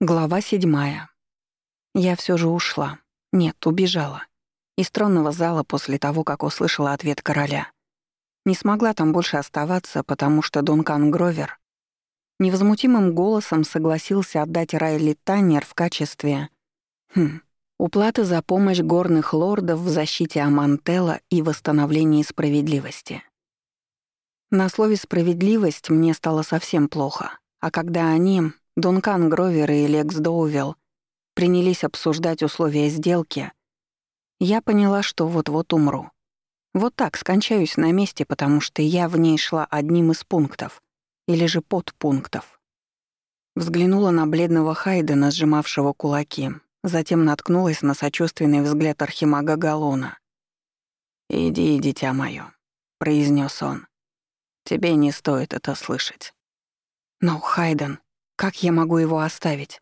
Глава седьмая. Я все же ушла. Нет, убежала. Из тронного зала после того, как услышала ответ короля. Не смогла там больше оставаться, потому что Дункан Гровер невозмутимым голосом согласился отдать Райли Таннер в качестве... Хм, уплаты за помощь горных лордов в защите Амантелла и восстановлении справедливости. На слове «справедливость» мне стало совсем плохо, а когда они, Дункан Гровер и Лекс Доувелл принялись обсуждать условия сделки, я поняла, что вот-вот умру. Вот так скончаюсь на месте, потому что я в ней шла одним из пунктов, или же подпунктов. Взглянула на бледного Хайдена, сжимавшего кулаки, затем наткнулась на сочувственный взгляд архимага Галона. «Иди, дитя моё», — произнес он. «Тебе не стоит это слышать». «Но, Хайден, как я могу его оставить?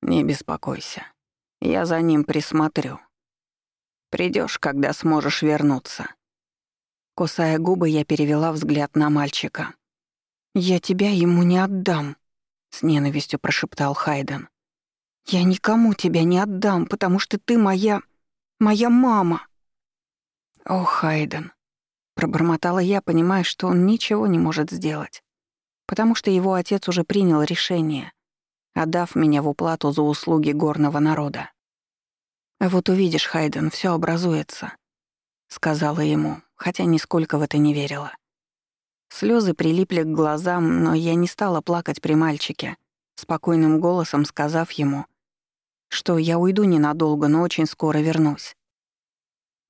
Не беспокойся. Я за ним присмотрю. Придешь, когда сможешь вернуться. Кусая губы, я перевела взгляд на мальчика. «Я тебя ему не отдам», — с ненавистью прошептал Хайден. «Я никому тебя не отдам, потому что ты моя... моя мама». «О, Хайден», — пробормотала я, понимая, что он ничего не может сделать потому что его отец уже принял решение, отдав меня в уплату за услуги горного народа. «А вот увидишь, Хайден, все образуется», — сказала ему, хотя нисколько в это не верила. Слезы прилипли к глазам, но я не стала плакать при мальчике, спокойным голосом сказав ему, что я уйду ненадолго, но очень скоро вернусь.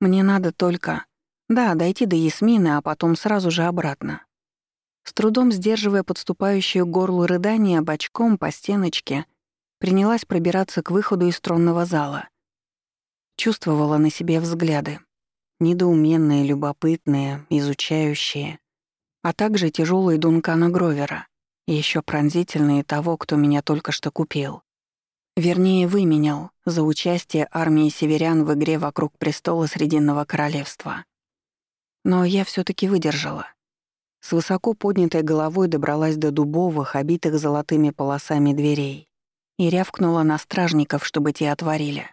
Мне надо только, да, дойти до Ясмины, а потом сразу же обратно. С трудом сдерживая подступающее к горлу рыдание, бочком по стеночке принялась пробираться к выходу из тронного зала. Чувствовала на себе взгляды. Недоуменные, любопытные, изучающие. А также тяжелые Дункана Гровера. И еще пронзительные того, кто меня только что купил. Вернее, выменял за участие армии северян в игре вокруг престола Срединного Королевства. Но я все таки выдержала. С высоко поднятой головой добралась до дубовых, обитых золотыми полосами дверей и рявкнула на стражников, чтобы те отворили.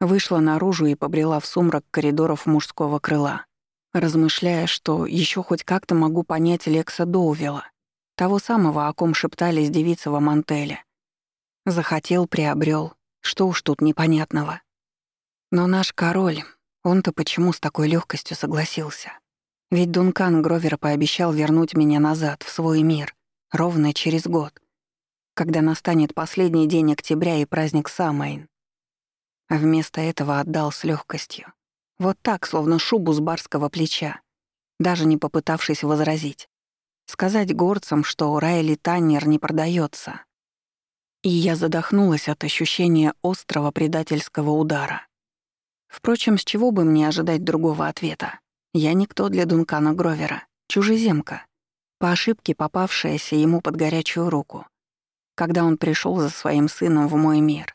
Вышла наружу и побрела в сумрак коридоров мужского крыла, размышляя, что еще хоть как-то могу понять Лекса Доувела, того самого, о ком шептались девицы в Амантеле. Захотел, приобрел, что уж тут непонятного. Но наш король, он-то почему с такой легкостью согласился? Ведь Дункан Гровер пообещал вернуть меня назад, в свой мир, ровно через год, когда настанет последний день октября и праздник Самайн. А вместо этого отдал с легкостью. Вот так, словно шубу с барского плеча, даже не попытавшись возразить. Сказать горцам, что Райли Таннер не продается. И я задохнулась от ощущения острого предательского удара. Впрочем, с чего бы мне ожидать другого ответа? Я никто для Дункана Гровера, чужеземка, по ошибке попавшаяся ему под горячую руку, когда он пришел за своим сыном в мой мир.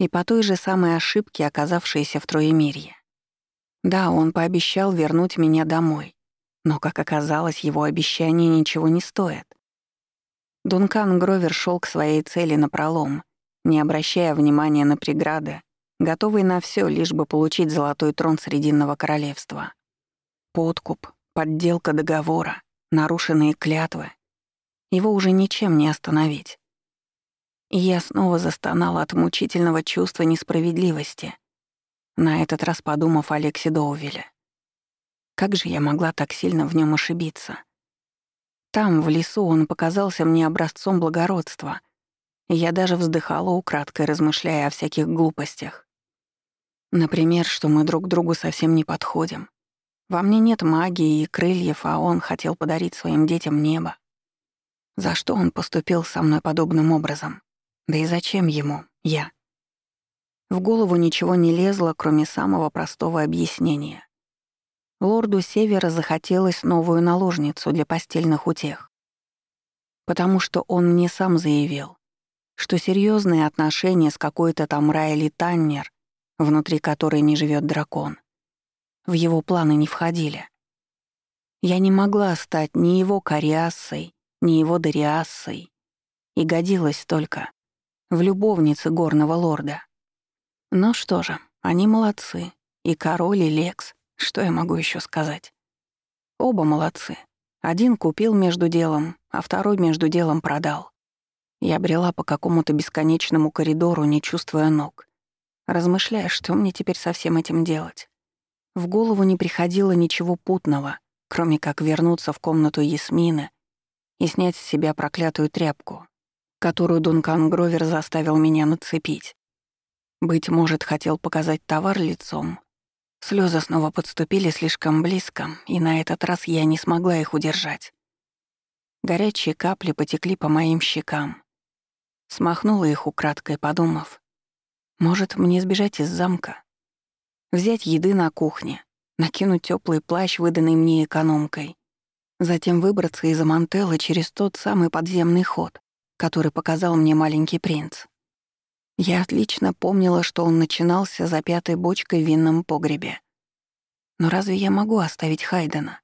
И по той же самой ошибке, оказавшейся в Троемирье. Да, он пообещал вернуть меня домой, но, как оказалось, его обещание ничего не стоит. Дункан Гровер шел к своей цели напролом, не обращая внимания на преграды, готовый на все, лишь бы получить золотой трон Срединного королевства. Подкуп, подделка договора, нарушенные клятвы. Его уже ничем не остановить. И я снова застонала от мучительного чувства несправедливости, на этот раз подумав о Алексе Доувеле. Как же я могла так сильно в нем ошибиться? Там, в лесу, он показался мне образцом благородства, я даже вздыхала украдкой, размышляя о всяких глупостях. Например, что мы друг другу совсем не подходим, во мне нет магии и крыльев, а он хотел подарить своим детям небо. За что он поступил со мной подобным образом? Да и зачем ему, я? В голову ничего не лезло, кроме самого простого объяснения. Лорду Севера захотелось новую наложницу для постельных утех. Потому что он мне сам заявил, что серьезные отношения с какой-то там Райли Таннер, внутри которой не живет дракон, в его планы не входили. Я не могла стать ни его кориассой, ни его дориассой. и годилась только в любовнице горного лорда. Но что же, они молодцы. И король, и Лекс. Что я могу еще сказать? Оба молодцы. Один купил между делом, а второй между делом продал. Я брела по какому-то бесконечному коридору, не чувствуя ног. Размышляя, что мне теперь со всем этим делать. В голову не приходило ничего путного, кроме как вернуться в комнату Ясмины и снять с себя проклятую тряпку, которую Дункан Гровер заставил меня нацепить. Быть может, хотел показать товар лицом. Слезы снова подступили слишком близко, и на этот раз я не смогла их удержать. Горячие капли потекли по моим щекам. Смахнула их украдкой, подумав. Может, мне сбежать из замка? Взять еды на кухне, накинуть теплый плащ, выданный мне экономкой, затем выбраться из Амантелла через тот самый подземный ход, который показал мне маленький принц. Я отлично помнила, что он начинался за пятой бочкой в винном погребе. Но разве я могу оставить Хайдена?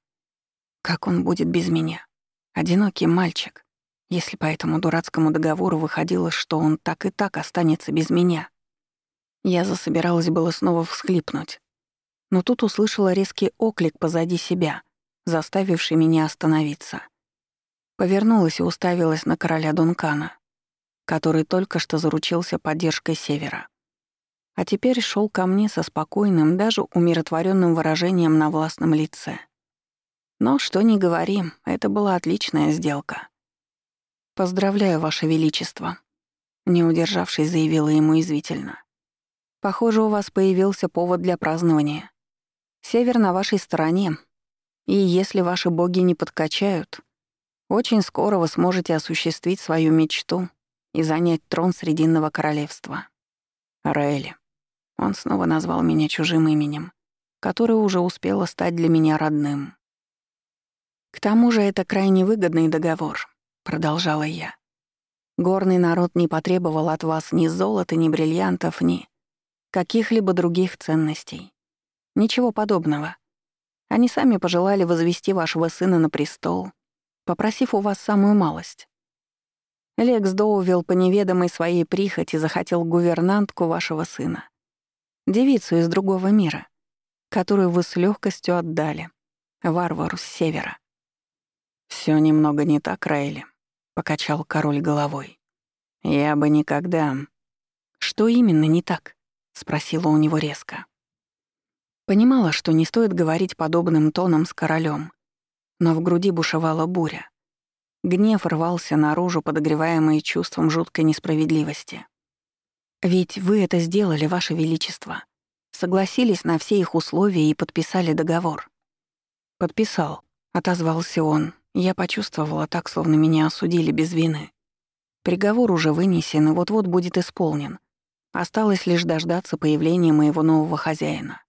Как он будет без меня? Одинокий мальчик, если по этому дурацкому договору выходило, что он так и так останется без меня. Я засобиралась было снова всхлипнуть. Но тут услышала резкий оклик позади себя, заставивший меня остановиться. Повернулась и уставилась на короля Дункана который только что заручился поддержкой Севера. А теперь шел ко мне со спокойным, даже умиротворенным выражением на властном лице. Но что ни говори, это была отличная сделка. «Поздравляю, Ваше Величество», — не удержавшись, заявила ему извительно. «Похоже, у вас появился повод для празднования. Север на вашей стороне, и если ваши боги не подкачают, очень скоро вы сможете осуществить свою мечту и занять трон Срединного королевства. Раэли. Он снова назвал меня чужим именем, которое уже успело стать для меня родным. «К тому же это крайне выгодный договор», — продолжала я. «Горный народ не потребовал от вас ни золота, ни бриллиантов, ни каких-либо других ценностей. Ничего подобного. Они сами пожелали возвести вашего сына на престол, попросив у вас самую малость Лекс Доувилл по неведомой своей прихоти захотел гувернантку вашего сына. Девицу из другого мира, которую вы с легкостью отдали. Варвару с севера. Все немного не так, Райли», — покачал король головой. «Я бы никогда...» «Что именно не так?» — спросила у него резко. Понимала, что не стоит говорить подобным тоном с королем, но в груди бушевала буря. Гнев рвался наружу, подогреваемый чувством жуткой несправедливости. «Ведь вы это сделали, Ваше Величество. Согласились на все их условия и подписали договор». «Подписал», — отозвался он. Я почувствовала так, словно меня осудили без вины. Приговор уже вынесен и вот-вот будет исполнен. Осталось лишь дождаться появления моего нового хозяина.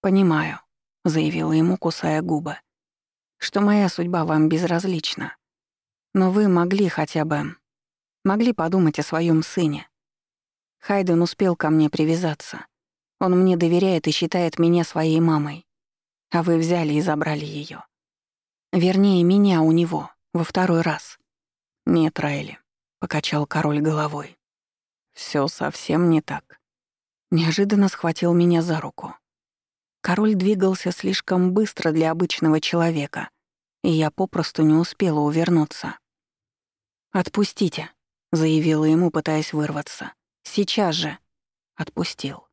«Понимаю», — заявила ему, кусая губы, «что моя судьба вам безразлична. Но вы могли хотя бы... Могли подумать о своем сыне. Хайден успел ко мне привязаться. Он мне доверяет и считает меня своей мамой. А вы взяли и забрали ее. Вернее, меня у него, во второй раз. Нет, Райли, — покачал король головой. Все совсем не так. Неожиданно схватил меня за руку. Король двигался слишком быстро для обычного человека — и я попросту не успела увернуться. «Отпустите», — заявила ему, пытаясь вырваться. «Сейчас же». Отпустил.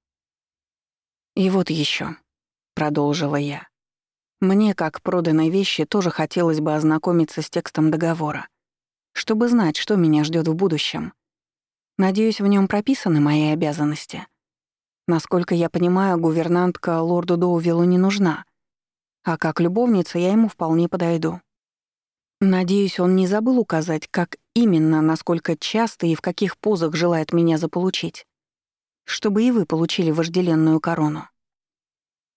«И вот еще, продолжила я. «Мне, как проданной вещи, тоже хотелось бы ознакомиться с текстом договора, чтобы знать, что меня ждет в будущем. Надеюсь, в нем прописаны мои обязанности. Насколько я понимаю, гувернантка лорду Доувиллу не нужна. А как любовница я ему вполне подойду. Надеюсь, он не забыл указать, как именно, насколько часто и в каких позах желает меня заполучить. Чтобы и вы получили вожделенную корону.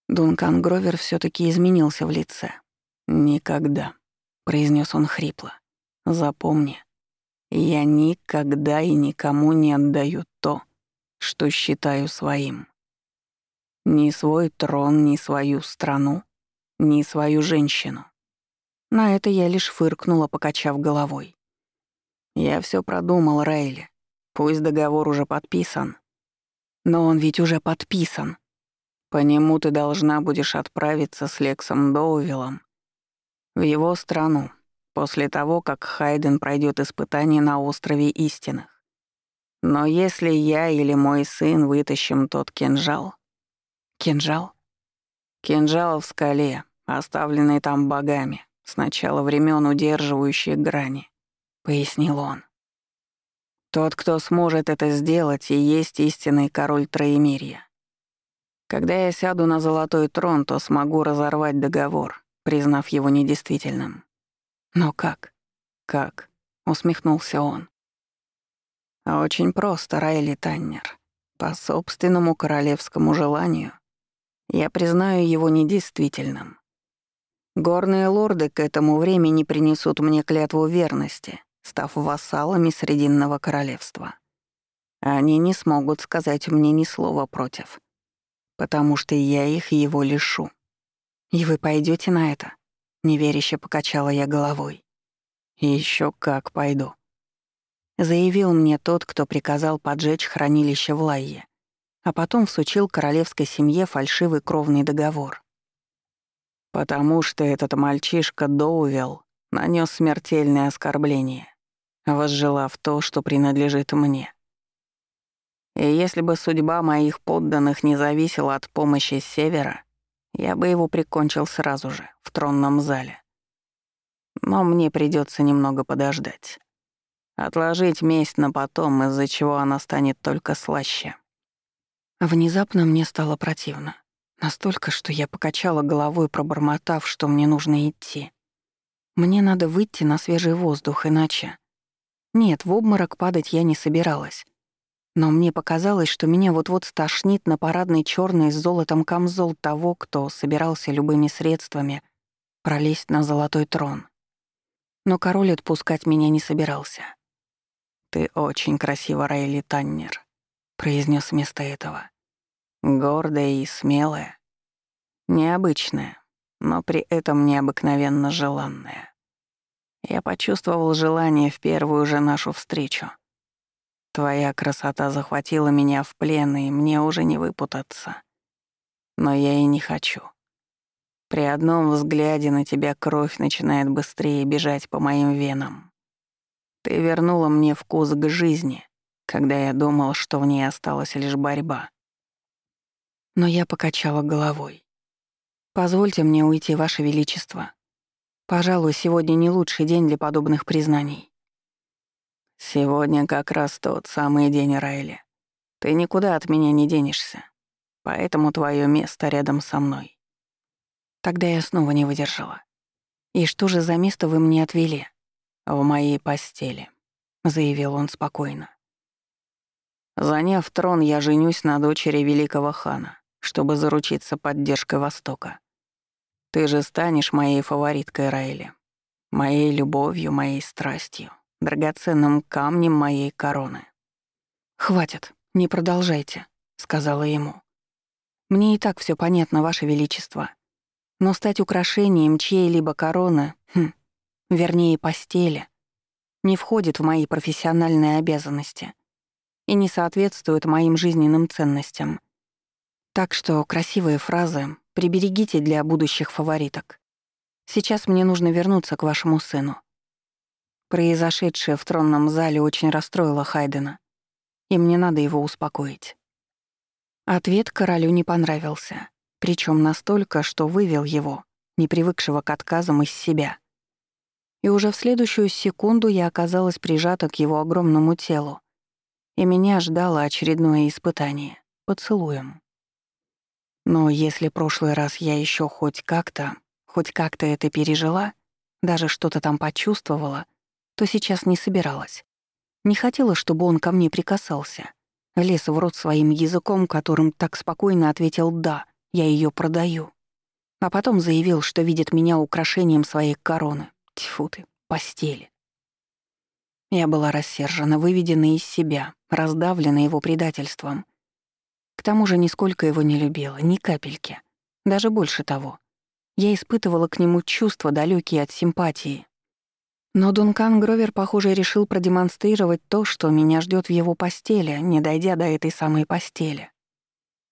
Дункан Гровер все таки изменился в лице. «Никогда», — произнес он хрипло. «Запомни, я никогда и никому не отдаю то, что считаю своим. Ни свой трон, ни свою страну, ни свою женщину. На это я лишь фыркнула, покачав головой. Я все продумал, Рейли. Пусть договор уже подписан. Но он ведь уже подписан. По нему ты должна будешь отправиться с Лексом Доувиллом в его страну после того, как Хайден пройдет испытание на острове Истинных. Но если я или мой сын вытащим тот кинжал... Кинжал? Кинжал в скале, оставленный там богами, с начала времен удерживающие грани, — пояснил он. Тот, кто сможет это сделать, и есть истинный король Троемирья. Когда я сяду на золотой трон, то смогу разорвать договор, признав его недействительным. Но как? Как? усмехнулся он. Очень просто, Райли Таннер. По собственному королевскому желанию я признаю его недействительным. Горные лорды к этому времени принесут мне клятву верности, став вассалами Срединного королевства. Они не смогут сказать мне ни слова против, потому что я их его лишу. И вы пойдете на это? Неверяще покачала я головой. Еще как пойду. Заявил мне тот, кто приказал поджечь хранилище в Лайе, а потом всучил королевской семье фальшивый кровный договор. Потому что этот мальчишка Доувел нанес смертельное оскорбление, возжелав то, что принадлежит мне. И если бы судьба моих подданных не зависела от помощи с севера, я бы его прикончил сразу же, в тронном зале. Но мне придется немного подождать. Отложить месть на потом, из-за чего она станет только слаще. Внезапно мне стало противно. Настолько, что я покачала головой, пробормотав, что мне нужно идти. Мне надо выйти на свежий воздух, иначе... Нет, в обморок падать я не собиралась. Но мне показалось, что меня вот-вот стошнит на парадный черный с золотом камзол того, кто собирался любыми средствами пролезть на золотой трон. Но король отпускать меня не собирался. «Ты очень красива, Райли Таннер», — произнес вместо этого. «Гордая и смелая. Необычная, но при этом необыкновенно желанная. Я почувствовал желание в первую же нашу встречу. Твоя красота захватила меня в плен, и мне уже не выпутаться. Но я и не хочу. При одном взгляде на тебя кровь начинает быстрее бежать по моим венам. Ты вернула мне вкус к жизни, когда я думал, что в ней осталась лишь борьба. Но я покачала головой. «Позвольте мне уйти, Ваше Величество. Пожалуй, сегодня не лучший день для подобных признаний». «Сегодня как раз тот самый день, Райли. Ты никуда от меня не денешься, поэтому твое место рядом со мной». Тогда я снова не выдержала. «И что же за место вы мне отвели?» «В моей постели», — заявил он спокойно. «Заняв трон, я женюсь на дочери великого хана, чтобы заручиться поддержкой Востока. Ты же станешь моей фавориткой, Райли, моей любовью, моей страстью драгоценным камнем моей короны. «Хватит, не продолжайте», — сказала ему. «Мне и так все понятно, Ваше Величество. Но стать украшением чьей-либо короны, хм, вернее, постели, не входит в мои профессиональные обязанности и не соответствует моим жизненным ценностям. Так что красивые фразы приберегите для будущих фавориток. Сейчас мне нужно вернуться к вашему сыну. Произошедшее в тронном зале очень расстроило Хайдена, и мне надо его успокоить. Ответ королю не понравился, причем настолько, что вывел его, не привыкшего к отказам, из себя. И уже в следующую секунду я оказалась прижата к его огромному телу, и меня ждало очередное испытание — поцелуем. Но если прошлый раз я еще хоть как-то, хоть как-то это пережила, даже что-то там почувствовала — то сейчас не собиралась. Не хотела, чтобы он ко мне прикасался. Лез в рот своим языком, которым так спокойно ответил «да, я ее продаю». А потом заявил, что видит меня украшением своей короны. Тьфу ты, постели. Я была рассержена, выведена из себя, раздавлена его предательством. К тому же нисколько его не любила, ни капельки. Даже больше того. Я испытывала к нему чувства, далекие от симпатии, Но Дункан Гровер, похоже, решил продемонстрировать то, что меня ждет в его постели, не дойдя до этой самой постели.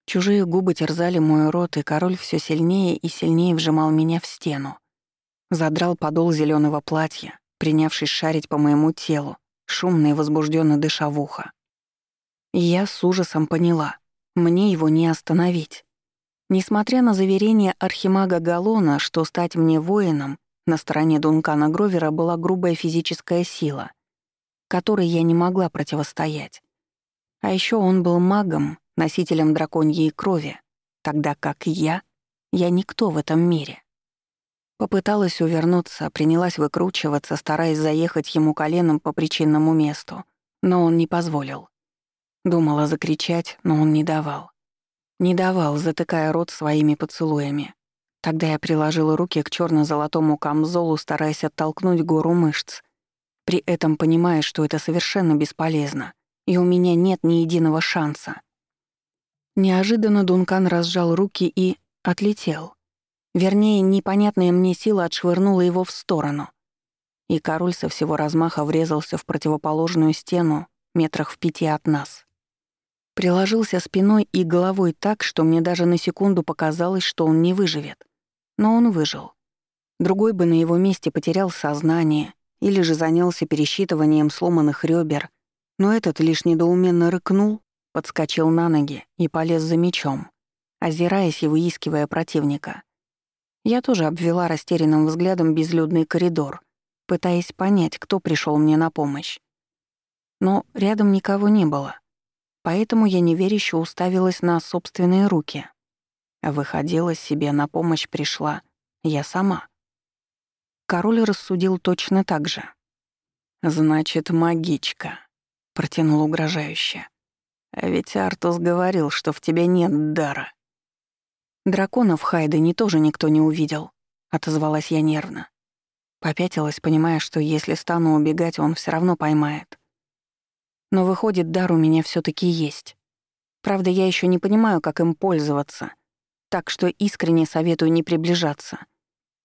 Чужие губы терзали мой рот, и король все сильнее и сильнее вжимал меня в стену. Задрал подол зеленого платья, принявшись шарить по моему телу, шумно и возбужденно дыша в ухо. я с ужасом поняла, мне его не остановить. Несмотря на заверение архимага Галона, что стать мне воином на стороне Дункана Гровера была грубая физическая сила, которой я не могла противостоять. А еще он был магом, носителем драконьей крови, тогда как я, я никто в этом мире. Попыталась увернуться, принялась выкручиваться, стараясь заехать ему коленом по причинному месту, но он не позволил. Думала закричать, но он не давал. Не давал, затыкая рот своими поцелуями. Тогда я приложила руки к черно золотому камзолу, стараясь оттолкнуть гору мышц, при этом понимая, что это совершенно бесполезно, и у меня нет ни единого шанса. Неожиданно Дункан разжал руки и отлетел. Вернее, непонятная мне сила отшвырнула его в сторону. И король со всего размаха врезался в противоположную стену метрах в пяти от нас. Приложился спиной и головой так, что мне даже на секунду показалось, что он не выживет. Но он выжил. Другой бы на его месте потерял сознание или же занялся пересчитыванием сломанных ребер, но этот лишь недоуменно рыкнул, подскочил на ноги и полез за мечом, озираясь и выискивая противника. Я тоже обвела растерянным взглядом безлюдный коридор, пытаясь понять, кто пришел мне на помощь. Но рядом никого не было — Поэтому я неверяще уставилась на собственные руки. Выходила себе, на помощь пришла я сама. Король рассудил точно так же. «Значит, магичка», — протянул угрожающе. «А ведь Артус говорил, что в тебе нет дара». «Дракона в Хайдене тоже никто не увидел», — отозвалась я нервно. Попятилась, понимая, что если стану убегать, он все равно поймает. Но выходит, дар у меня все таки есть. Правда, я еще не понимаю, как им пользоваться, так что искренне советую не приближаться.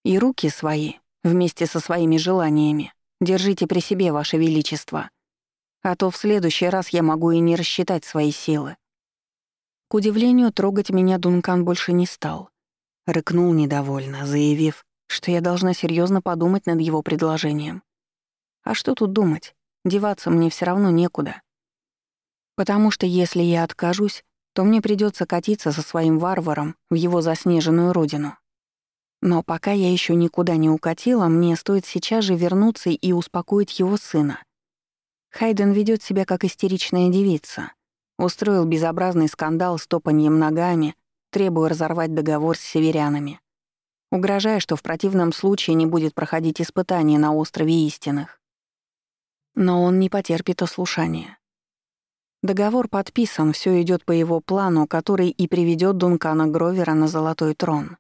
И руки свои, вместе со своими желаниями, держите при себе, Ваше Величество. А то в следующий раз я могу и не рассчитать свои силы. К удивлению, трогать меня Дункан больше не стал. Рыкнул недовольно, заявив, что я должна серьезно подумать над его предложением. А что тут думать? Деваться мне все равно некуда. Потому что если я откажусь, то мне придется катиться со своим варваром в его заснеженную родину. Но пока я еще никуда не укатила, мне стоит сейчас же вернуться и успокоить его сына. Хайден ведет себя как истеричная девица. Устроил безобразный скандал с топаньем ногами, требуя разорвать договор с северянами. Угрожая, что в противном случае не будет проходить испытания на острове истинных. Но он не потерпит ослушания. Договор подписан, все идет по его плану, который и приведет Дункана Гровера на золотой трон.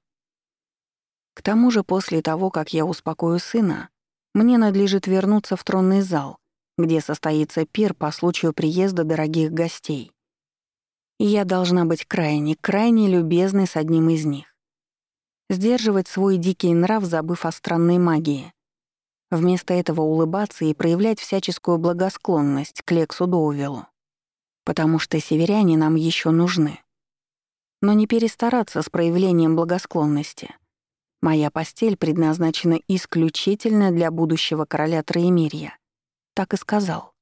К тому же после того, как я успокою сына, мне надлежит вернуться в тронный зал, где состоится пир по случаю приезда дорогих гостей. И я должна быть крайне, крайне любезной с одним из них. Сдерживать свой дикий нрав, забыв о странной магии. Вместо этого улыбаться и проявлять всяческую благосклонность к Лексу Доувелу. Потому что северяне нам еще нужны. Но не перестараться с проявлением благосклонности. Моя постель предназначена исключительно для будущего короля Троемирья. Так и сказал.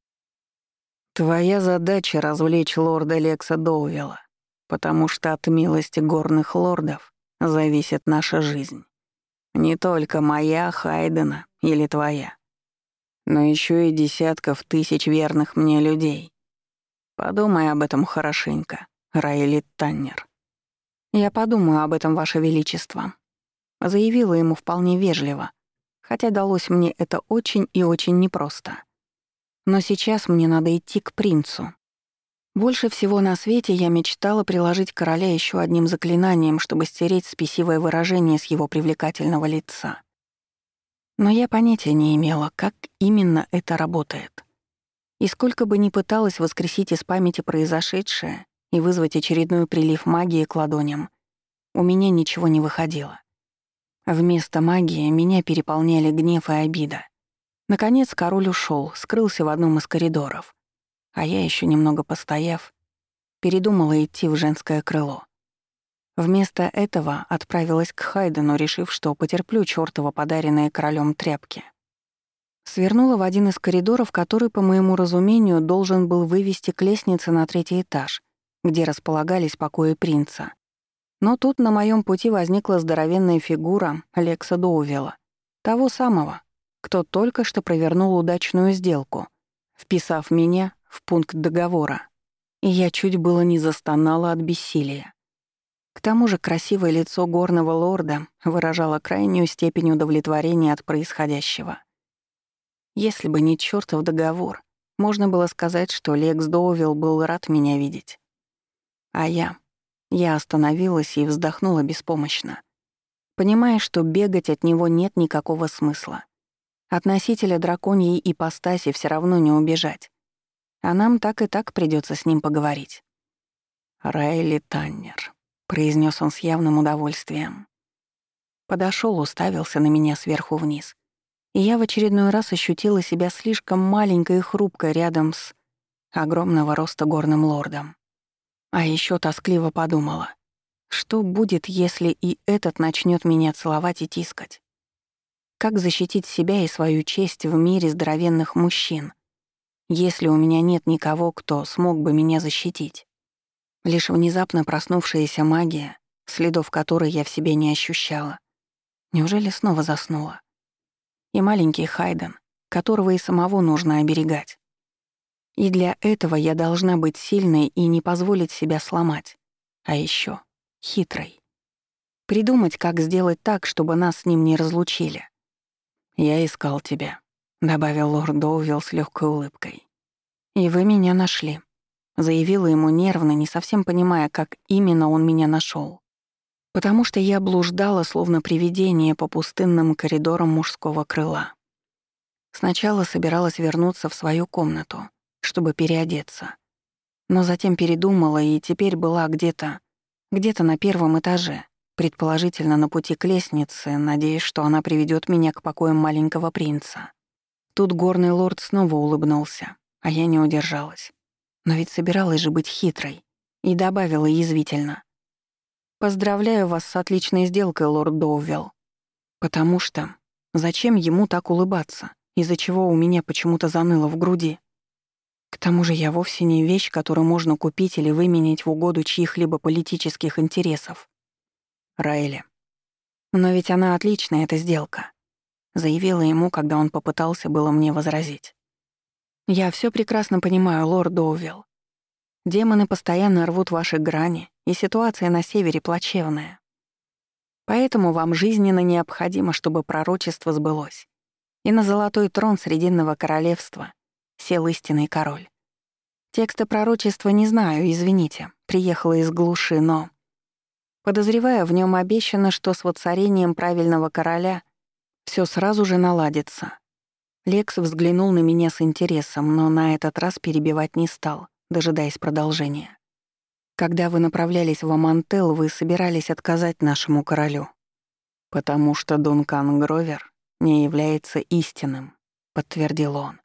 Твоя задача — развлечь лорда Лекса Доувела, потому что от милости горных лордов зависит наша жизнь. Не только моя, Хайдена или твоя, но еще и десятков тысяч верных мне людей. Подумай об этом хорошенько, Райли Таннер. Я подумаю об этом, Ваше Величество. Заявила ему вполне вежливо, хотя далось мне это очень и очень непросто. Но сейчас мне надо идти к принцу. Больше всего на свете я мечтала приложить короля еще одним заклинанием, чтобы стереть спесивое выражение с его привлекательного лица. Но я понятия не имела, как именно это работает. И сколько бы ни пыталась воскресить из памяти произошедшее и вызвать очередной прилив магии к ладоням, у меня ничего не выходило. Вместо магии меня переполняли гнев и обида. Наконец король ушел, скрылся в одном из коридоров. А я, еще немного постояв, передумала идти в женское крыло. Вместо этого отправилась к Хайдену, решив, что потерплю чёртово подаренные королем тряпки. Свернула в один из коридоров, который, по моему разумению, должен был вывести к лестнице на третий этаж, где располагались покои принца. Но тут на моем пути возникла здоровенная фигура Лекса Доувела, того самого, кто только что провернул удачную сделку, вписав меня в пункт договора. И я чуть было не застонала от бессилия. К тому же красивое лицо горного лорда выражало крайнюю степень удовлетворения от происходящего. Если бы не чёртов договор, можно было сказать, что Лекс Доувилл был рад меня видеть. А я... Я остановилась и вздохнула беспомощно, понимая, что бегать от него нет никакого смысла. От носителя драконьей ипостаси все равно не убежать. А нам так и так придется с ним поговорить. «Райли Таннер», — произнес он с явным удовольствием. Подошел, уставился на меня сверху вниз и я в очередной раз ощутила себя слишком маленькой и хрупкой рядом с огромного роста горным лордом. А еще тоскливо подумала, что будет, если и этот начнет меня целовать и тискать? Как защитить себя и свою честь в мире здоровенных мужчин, если у меня нет никого, кто смог бы меня защитить? Лишь внезапно проснувшаяся магия, следов которой я в себе не ощущала. Неужели снова заснула? и маленький Хайден, которого и самого нужно оберегать. И для этого я должна быть сильной и не позволить себя сломать. А еще хитрой. Придумать, как сделать так, чтобы нас с ним не разлучили. «Я искал тебя», — добавил лорд Доувилл с легкой улыбкой. «И вы меня нашли», — заявила ему нервно, не совсем понимая, как именно он меня нашел потому что я блуждала, словно привидение, по пустынным коридорам мужского крыла. Сначала собиралась вернуться в свою комнату, чтобы переодеться. Но затем передумала и теперь была где-то, где-то на первом этаже, предположительно на пути к лестнице, надеясь, что она приведет меня к покоям маленького принца. Тут горный лорд снова улыбнулся, а я не удержалась. Но ведь собиралась же быть хитрой. И добавила язвительно. Поздравляю вас с отличной сделкой, лорд Доувелл. Потому что зачем ему так улыбаться, из-за чего у меня почему-то заныло в груди? К тому же я вовсе не вещь, которую можно купить или выменять в угоду чьих-либо политических интересов. Раэля. Но ведь она отличная, эта сделка. Заявила ему, когда он попытался было мне возразить. Я все прекрасно понимаю, лорд Доувелл. Демоны постоянно рвут ваши грани, и ситуация на севере плачевная. Поэтому вам жизненно необходимо, чтобы пророчество сбылось. И на золотой трон Срединного королевства сел истинный король. Текста пророчества не знаю, извините, приехала из глуши, но... Подозревая, в нем обещано, что с воцарением правильного короля все сразу же наладится. Лекс взглянул на меня с интересом, но на этот раз перебивать не стал, дожидаясь продолжения. Когда вы направлялись в Амантел, вы собирались отказать нашему королю. Потому что Дункан Гровер не является истинным, подтвердил он.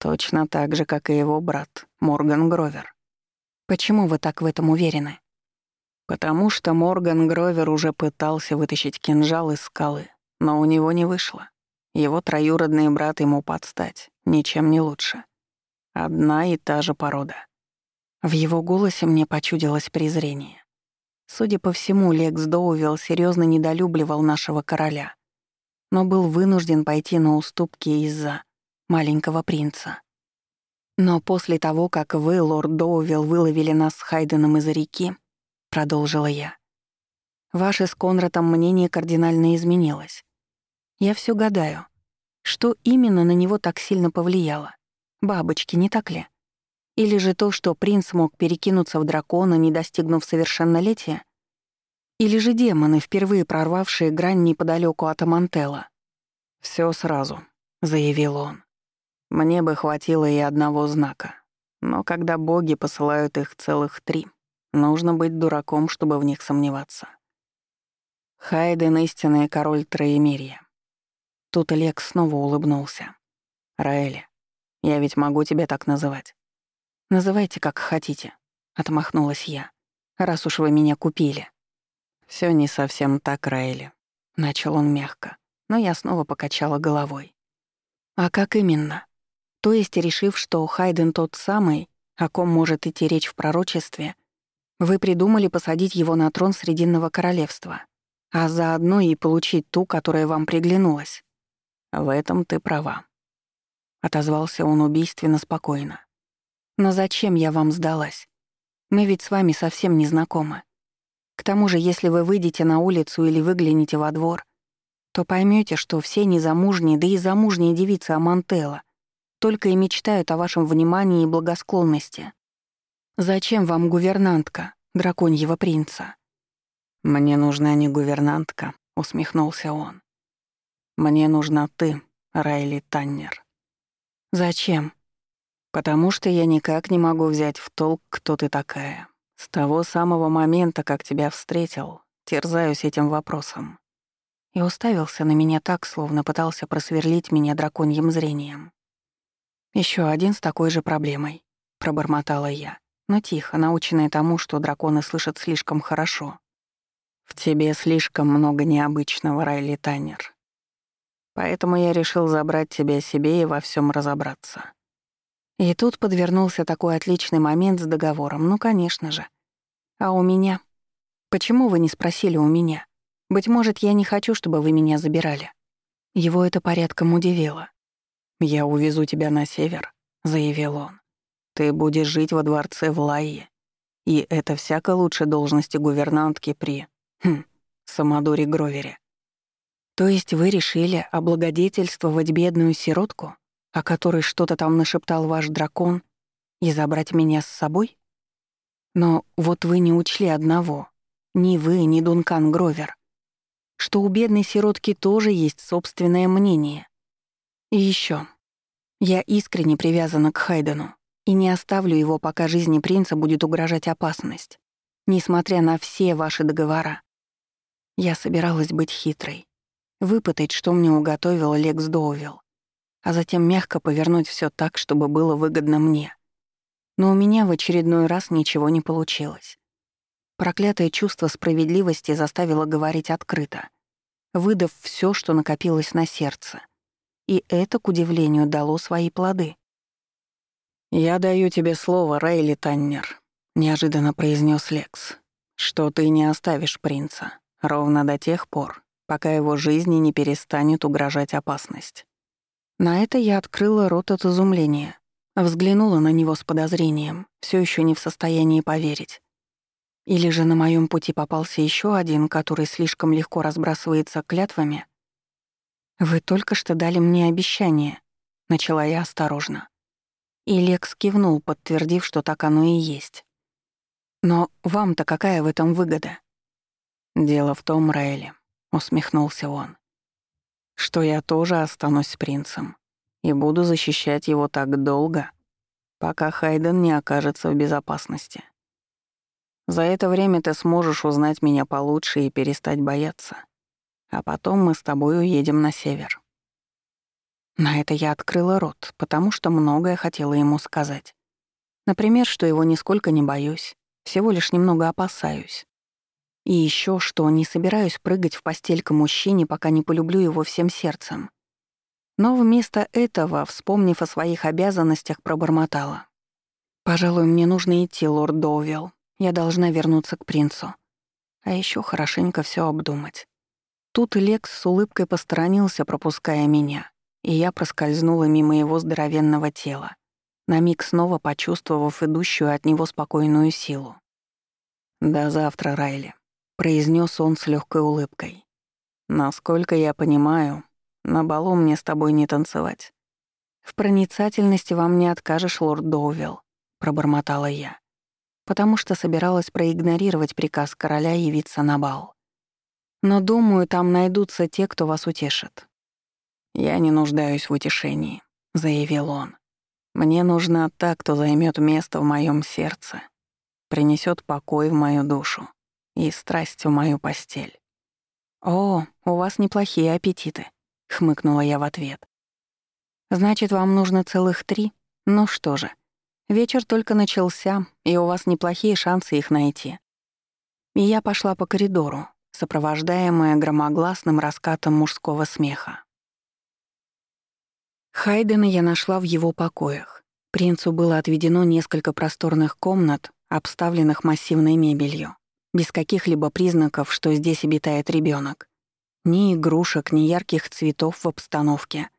Точно так же, как и его брат Морган Гровер. Почему вы так в этом уверены? Потому что Морган Гровер уже пытался вытащить кинжал из скалы, но у него не вышло. Его троюродный брат ему подстать, ничем не лучше. Одна и та же порода. В его голосе мне почудилось презрение. Судя по всему, Лекс Доувилл серьезно недолюбливал нашего короля, но был вынужден пойти на уступки из-за маленького принца. Но после того, как вы, лорд Доувилл, выловили нас с Хайденом из реки, продолжила я, ваше с Конратом мнение кардинально изменилось. Я все гадаю, что именно на него так сильно повлияло. Бабочки, не так ли? Или же то, что принц мог перекинуться в дракона, не достигнув совершеннолетия? Или же демоны, впервые прорвавшие грань неподалеку от Амантелла? Все сразу», — заявил он. «Мне бы хватило и одного знака. Но когда боги посылают их целых три, нужно быть дураком, чтобы в них сомневаться. Хайден — истинный король Троемирья». Тут Лекс снова улыбнулся. Раэля, я ведь могу тебя так называть. Называйте, как хотите, отмахнулась я. Раз уж вы меня купили. Все не совсем так, Раэля, начал он мягко, но я снова покачала головой. А как именно? То есть, решив, что Хайден тот самый, о ком может идти речь в пророчестве, вы придумали посадить его на трон Срединного королевства, а заодно и получить ту, которая вам приглянулась. В этом ты права. Отозвался он убийственно спокойно. Но зачем я вам сдалась? Мы ведь с вами совсем не знакомы. К тому же, если вы выйдете на улицу или выглянете во двор, то поймете, что все незамужние, да и замужние девицы Амантелла только и мечтают о вашем внимании и благосклонности. Зачем вам гувернантка, драконьего принца? Мне нужна не гувернантка, усмехнулся он. Мне нужна ты, Райли Таннер. Зачем? Потому что я никак не могу взять в толк, кто ты такая. С того самого момента, как тебя встретил, терзаюсь этим вопросом. И уставился на меня так, словно пытался просверлить меня драконьим зрением. Еще один с такой же проблемой», — пробормотала я, но тихо, наученная тому, что драконы слышат слишком хорошо. «В тебе слишком много необычного, Райли Таннер. Поэтому я решил забрать тебя себе и во всем разобраться». И тут подвернулся такой отличный момент с договором, ну, конечно же. А у меня? Почему вы не спросили у меня? Быть может, я не хочу, чтобы вы меня забирали. Его это порядком удивило. «Я увезу тебя на север», — заявил он. «Ты будешь жить во дворце в Лайе. И это всяко лучше должности гувернантки при... Хм, Самодуре Гровере». «То есть вы решили облагодетельствовать бедную сиротку, о которой что-то там нашептал ваш дракон, и забрать меня с собой? Но вот вы не учли одного. Ни вы, ни Дункан Гровер. Что у бедной сиротки тоже есть собственное мнение. И еще. Я искренне привязана к Хайдену и не оставлю его, пока жизни принца будет угрожать опасность, несмотря на все ваши договора. Я собиралась быть хитрой, выпытать, что мне уготовил Лекс Доувилл, а затем мягко повернуть все так, чтобы было выгодно мне. Но у меня в очередной раз ничего не получилось. Проклятое чувство справедливости заставило говорить открыто, выдав все, что накопилось на сердце. И это, к удивлению, дало свои плоды. «Я даю тебе слово, Рейли Таннер», — неожиданно произнес Лекс, «что ты не оставишь принца, ровно до тех пор, пока его жизни не перестанет угрожать опасность». На это я открыла рот от изумления, взглянула на него с подозрением, все еще не в состоянии поверить. Или же на моем пути попался еще один, который слишком легко разбрасывается клятвами, «Вы только что дали мне обещание», — начала я осторожно. И Лекс кивнул, подтвердив, что так оно и есть. «Но вам-то какая в этом выгода?» «Дело в том, Райли», — усмехнулся он, «что я тоже останусь принцем и буду защищать его так долго, пока Хайден не окажется в безопасности. За это время ты сможешь узнать меня получше и перестать бояться. А потом мы с тобой уедем на север». На это я открыла рот, потому что многое хотела ему сказать. Например, что его нисколько не боюсь, всего лишь немного опасаюсь. И еще что не собираюсь прыгать в постель к мужчине, пока не полюблю его всем сердцем. Но вместо этого, вспомнив о своих обязанностях, пробормотала. «Пожалуй, мне нужно идти, лорд Доувилл. Я должна вернуться к принцу. А еще хорошенько все обдумать. Тут Лекс с улыбкой посторонился, пропуская меня, и я проскользнула мимо его здоровенного тела, на миг снова почувствовав идущую от него спокойную силу. «До завтра, Райли», — произнес он с легкой улыбкой. «Насколько я понимаю, на балу мне с тобой не танцевать». «В проницательности вам не откажешь, лорд Доувилл», — пробормотала я, потому что собиралась проигнорировать приказ короля явиться на бал. Но, думаю, там найдутся те, кто вас утешит». «Я не нуждаюсь в утешении», — заявил он. «Мне нужна та, кто займет место в моем сердце, принесет покой в мою душу и страсть в мою постель». «О, у вас неплохие аппетиты», — хмыкнула я в ответ. Значит, вам нужно целых три? Ну что же, вечер только начался, и у вас неплохие шансы их найти. И я пошла по коридору, сопровождаемая громогласным раскатом мужского смеха. Хайдена я нашла в его покоях. Принцу было отведено несколько просторных комнат, обставленных массивной мебелью, без каких-либо признаков, что здесь обитает ребенок. Ни игрушек, ни ярких цветов в обстановке.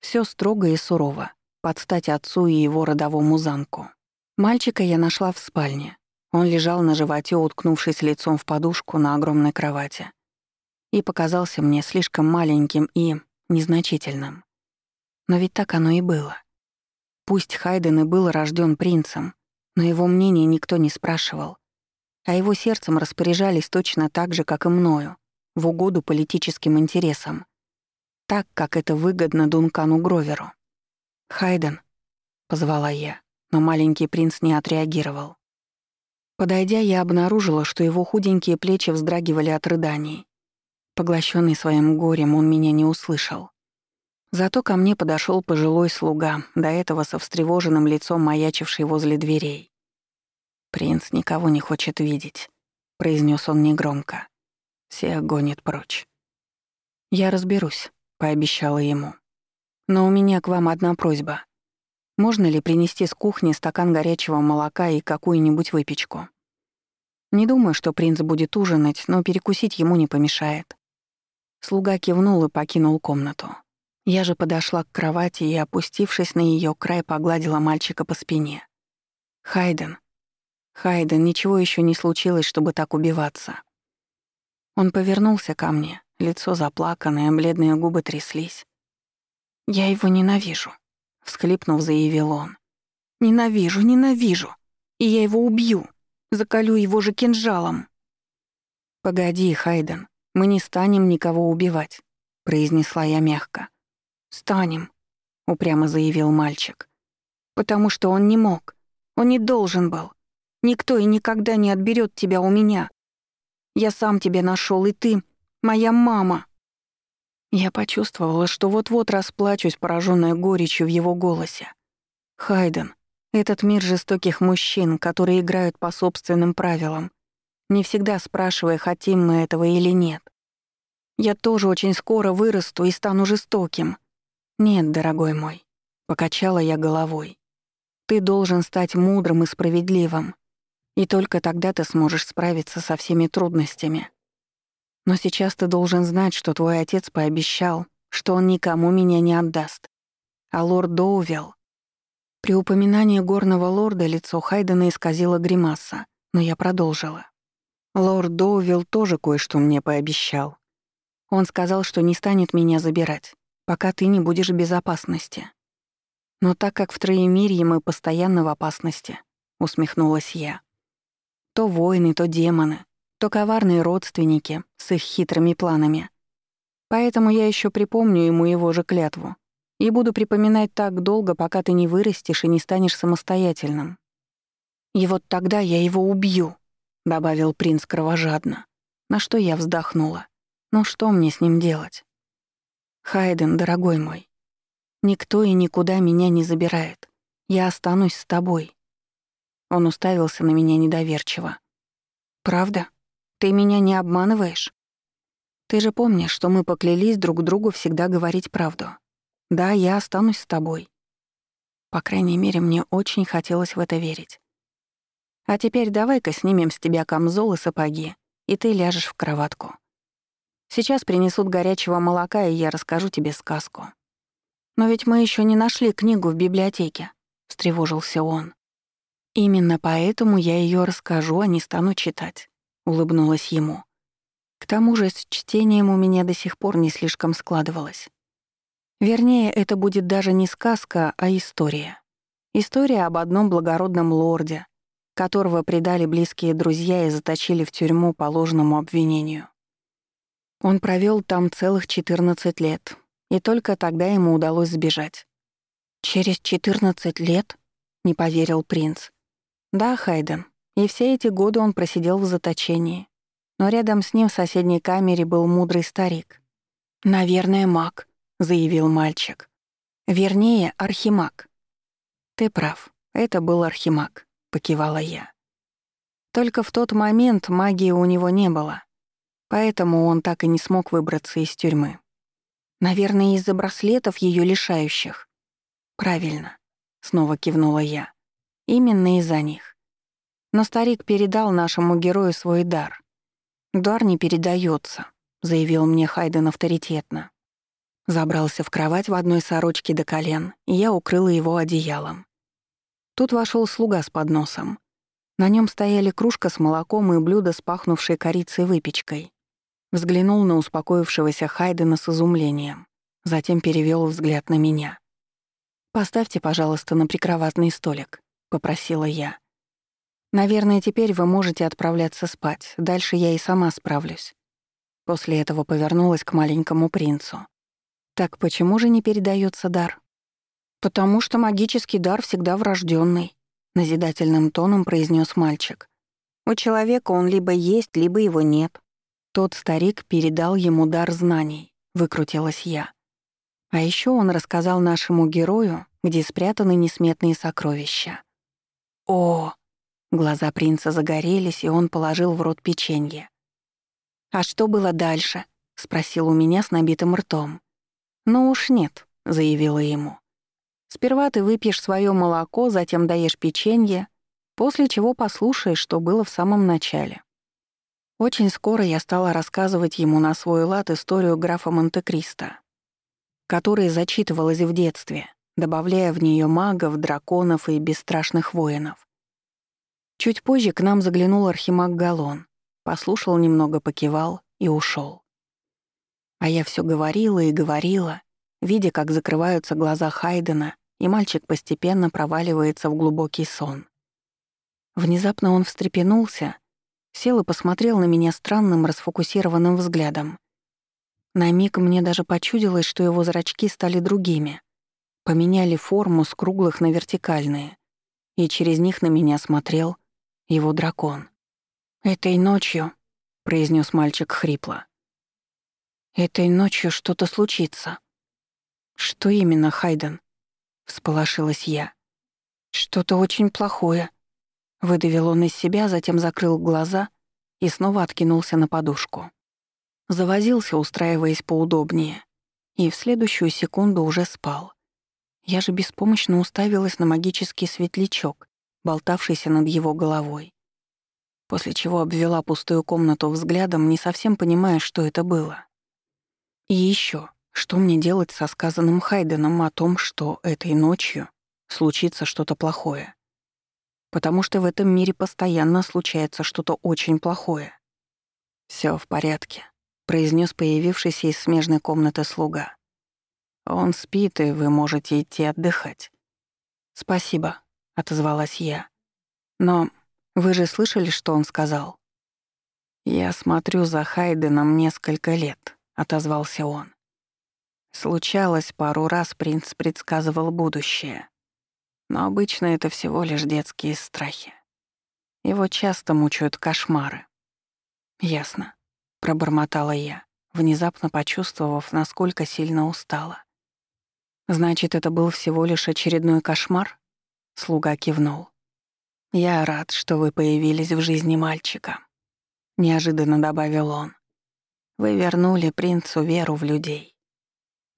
Все строго и сурово, под стать отцу и его родовому замку. Мальчика я нашла в спальне. Он лежал на животе, уткнувшись лицом в подушку на огромной кровати. И показался мне слишком маленьким и незначительным. Но ведь так оно и было. Пусть Хайден и был рожден принцем, но его мнение никто не спрашивал. А его сердцем распоряжались точно так же, как и мною, в угоду политическим интересам. Так, как это выгодно Дункану Гроверу. «Хайден», — позвала я, но маленький принц не отреагировал. Подойдя, я обнаружила, что его худенькие плечи вздрагивали от рыданий. Поглощенный своим горем, он меня не услышал. Зато ко мне подошел пожилой слуга, до этого со встревоженным лицом маячивший возле дверей. «Принц никого не хочет видеть», — произнес он негромко. «Всех гонит прочь». «Я разберусь», — пообещала ему. «Но у меня к вам одна просьба. Можно ли принести с кухни стакан горячего молока и какую-нибудь выпечку? Не думаю, что принц будет ужинать, но перекусить ему не помешает». Слуга кивнул и покинул комнату. Я же подошла к кровати и, опустившись на ее край, погладила мальчика по спине. «Хайден. Хайден, ничего еще не случилось, чтобы так убиваться». Он повернулся ко мне, лицо заплаканное, бледные губы тряслись. «Я его ненавижу», — всхлипнув, заявил он. «Ненавижу, ненавижу. И я его убью. Заколю его же кинжалом». «Погоди, Хайден, мы не станем никого убивать», — произнесла я мягко. «Станем», — упрямо заявил мальчик. «Потому что он не мог. Он не должен был. Никто и никогда не отберет тебя у меня. Я сам тебя нашел, и ты — моя мама». Я почувствовала, что вот-вот расплачусь, пораженная горечью в его голосе. «Хайден, этот мир жестоких мужчин, которые играют по собственным правилам, не всегда спрашивая, хотим мы этого или нет. Я тоже очень скоро вырасту и стану жестоким. «Нет, дорогой мой», — покачала я головой. «Ты должен стать мудрым и справедливым, и только тогда ты сможешь справиться со всеми трудностями. Но сейчас ты должен знать, что твой отец пообещал, что он никому меня не отдаст. А лорд Доувелл...» При упоминании горного лорда лицо Хайдена исказило гримаса, но я продолжила. Лорд Доувилл тоже кое-что мне пообещал. Он сказал, что не станет меня забирать, пока ты не будешь в безопасности. Но так как в Троемирье мы постоянно в опасности, усмехнулась я. То воины, то демоны, то коварные родственники с их хитрыми планами. Поэтому я еще припомню ему его же клятву и буду припоминать так долго, пока ты не вырастешь и не станешь самостоятельным. И вот тогда я его убью, добавил принц кровожадно. На что я вздохнула. Ну что мне с ним делать? Хайден, дорогой мой, никто и никуда меня не забирает. Я останусь с тобой. Он уставился на меня недоверчиво. Правда? Ты меня не обманываешь? Ты же помнишь, что мы поклялись друг другу всегда говорить правду. Да, я останусь с тобой. По крайней мере, мне очень хотелось в это верить. А теперь давай-ка снимем с тебя камзол и сапоги, и ты ляжешь в кроватку. Сейчас принесут горячего молока, и я расскажу тебе сказку. Но ведь мы еще не нашли книгу в библиотеке, встревожился он. Именно поэтому я ее расскажу, а не стану читать, улыбнулась ему. К тому же с чтением у меня до сих пор не слишком складывалось. Вернее, это будет даже не сказка, а история. История об одном благородном лорде, которого предали близкие друзья и заточили в тюрьму по ложному обвинению. Он провел там целых 14 лет, и только тогда ему удалось сбежать. «Через 14 лет?» — не поверил принц. «Да, Хайден, и все эти годы он просидел в заточении. Но рядом с ним в соседней камере был мудрый старик. «Наверное, маг», — заявил мальчик. Вернее, архимаг. Ты прав, это был архимаг, покивала я. Только в тот момент магии у него не было, поэтому он так и не смог выбраться из тюрьмы. Наверное, из-за браслетов ее лишающих. Правильно, снова кивнула я. Именно из-за них. Но старик передал нашему герою свой дар. Дар не передается, заявил мне Хайден авторитетно. Забрался в кровать в одной сорочке до колен, и я укрыла его одеялом. Тут вошел слуга с подносом. На нем стояли кружка с молоком и блюдо с пахнувшей корицей выпечкой. Взглянул на успокоившегося Хайдена с изумлением. Затем перевел взгляд на меня. «Поставьте, пожалуйста, на прикроватный столик», — попросила я. «Наверное, теперь вы можете отправляться спать. Дальше я и сама справлюсь». После этого повернулась к маленькому принцу. «Так почему же не передается дар?» «Потому что магический дар всегда врожденный, назидательным тоном произнес мальчик. «У человека он либо есть, либо его нет. Тот старик передал ему дар знаний, выкрутилась я. А еще он рассказал нашему герою, где спрятаны несметные сокровища. О! Глаза принца загорелись, и он положил в рот печенье. «А что было дальше?» — спросил у меня с набитым ртом. «Ну уж нет», — заявила ему. «Сперва ты выпьешь свое молоко, затем даешь печенье, после чего послушаешь, что было в самом начале». Очень скоро я стала рассказывать ему на свой лад историю графа Монте-Кристо, которая зачитывалась в детстве, добавляя в нее магов, драконов и бесстрашных воинов. Чуть позже к нам заглянул архимаг Галон, послушал немного, покивал и ушел. А я все говорила и говорила, видя, как закрываются глаза Хайдена, и мальчик постепенно проваливается в глубокий сон. Внезапно он встрепенулся Сел и посмотрел на меня странным расфокусированным взглядом. На миг мне даже почудилось, что его зрачки стали другими. Поменяли форму с круглых на вертикальные. И через них на меня смотрел его дракон. «Этой ночью», — произнес мальчик хрипло, — «этой ночью что-то случится». «Что именно, Хайден?» — всполошилась я. «Что-то очень плохое», Выдавил он из себя, затем закрыл глаза и снова откинулся на подушку. Завозился, устраиваясь поудобнее, и в следующую секунду уже спал. Я же беспомощно уставилась на магический светлячок, болтавшийся над его головой. После чего обвела пустую комнату взглядом, не совсем понимая, что это было. И еще, что мне делать со сказанным Хайденом о том, что этой ночью случится что-то плохое? потому что в этом мире постоянно случается что-то очень плохое. Все в порядке», — произнес появившийся из смежной комнаты слуга. «Он спит, и вы можете идти отдыхать». «Спасибо», — отозвалась я. «Но вы же слышали, что он сказал?» «Я смотрю за Хайденом несколько лет», — отозвался он. Случалось, пару раз принц предсказывал будущее. Но обычно это всего лишь детские страхи. Его часто мучают кошмары. «Ясно», — пробормотала я, внезапно почувствовав, насколько сильно устала. «Значит, это был всего лишь очередной кошмар?» Слуга кивнул. «Я рад, что вы появились в жизни мальчика», — неожиданно добавил он. «Вы вернули принцу веру в людей.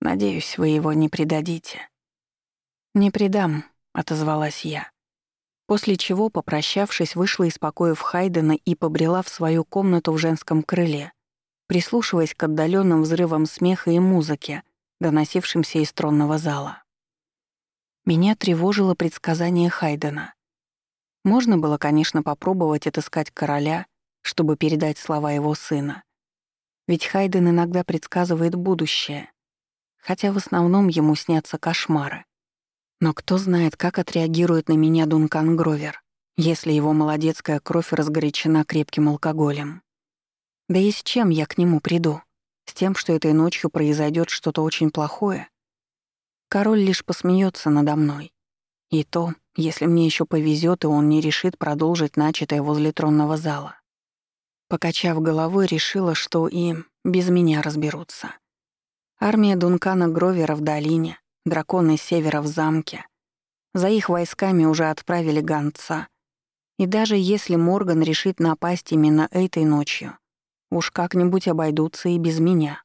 Надеюсь, вы его не предадите». «Не предам», отозвалась я. После чего, попрощавшись, вышла из покоев Хайдена и побрела в свою комнату в женском крыле, прислушиваясь к отдаленным взрывам смеха и музыки, доносившимся из тронного зала. Меня тревожило предсказание Хайдена. Можно было, конечно, попробовать отыскать короля, чтобы передать слова его сына. Ведь Хайден иногда предсказывает будущее, хотя в основном ему снятся кошмары. Но кто знает, как отреагирует на меня Дункан Гровер, если его молодецкая кровь разгорячена крепким алкоголем. Да и с чем я к нему приду? С тем, что этой ночью произойдет что-то очень плохое? Король лишь посмеется надо мной. И то, если мне еще повезет, и он не решит продолжить начатое возле тронного зала. Покачав головой, решила, что и без меня разберутся. Армия Дункана Гровера в долине, драконы севера в замке. За их войсками уже отправили гонца. И даже если Морган решит напасть именно этой ночью, уж как-нибудь обойдутся и без меня.